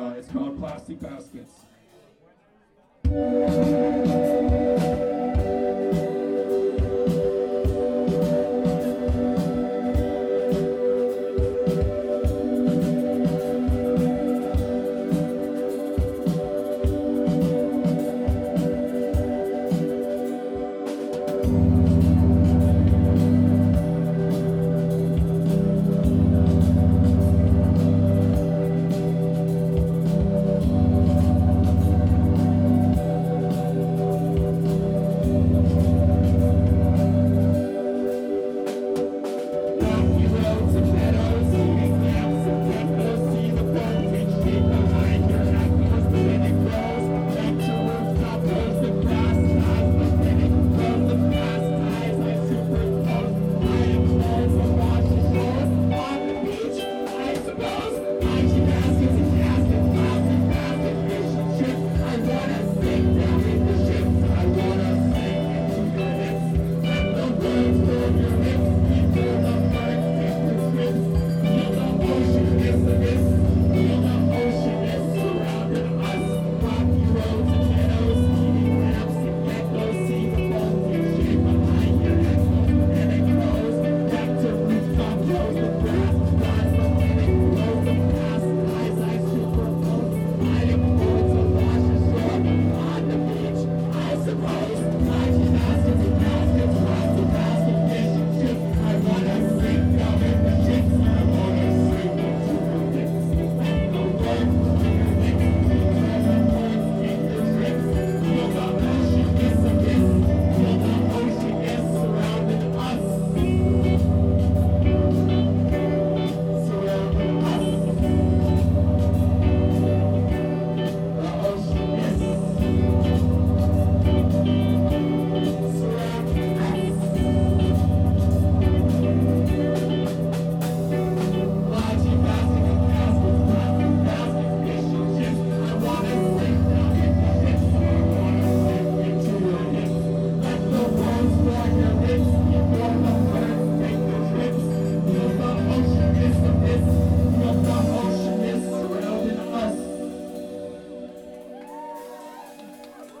uh, it's called Plastic Baskets.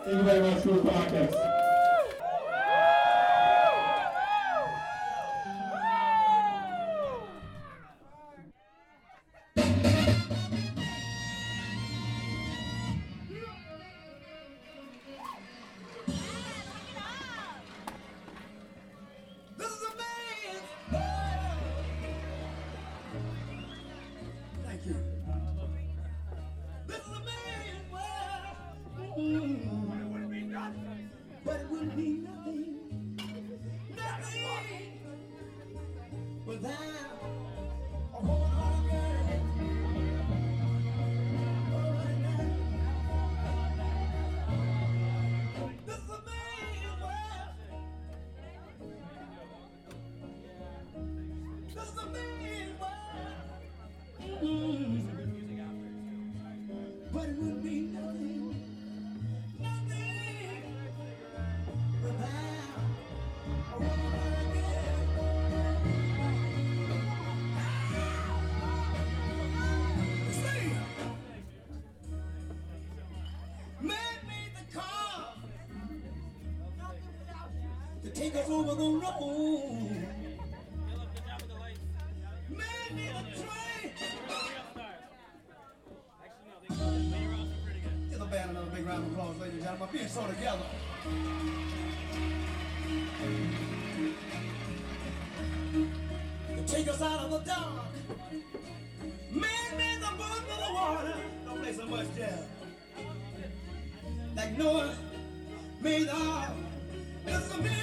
Thank you very much for the podcast. Thank you. This is a man's world. Be nothing, nothing without a a man's world. Mm. But it would be nothing to take us over the road. Man made a train. Give the band another big round of applause, ladies and gentlemen. Being so together. To take us out of the dark. Man made the boat for the water. Don't play so much, Jeff. Like Noah made the ark. It's a.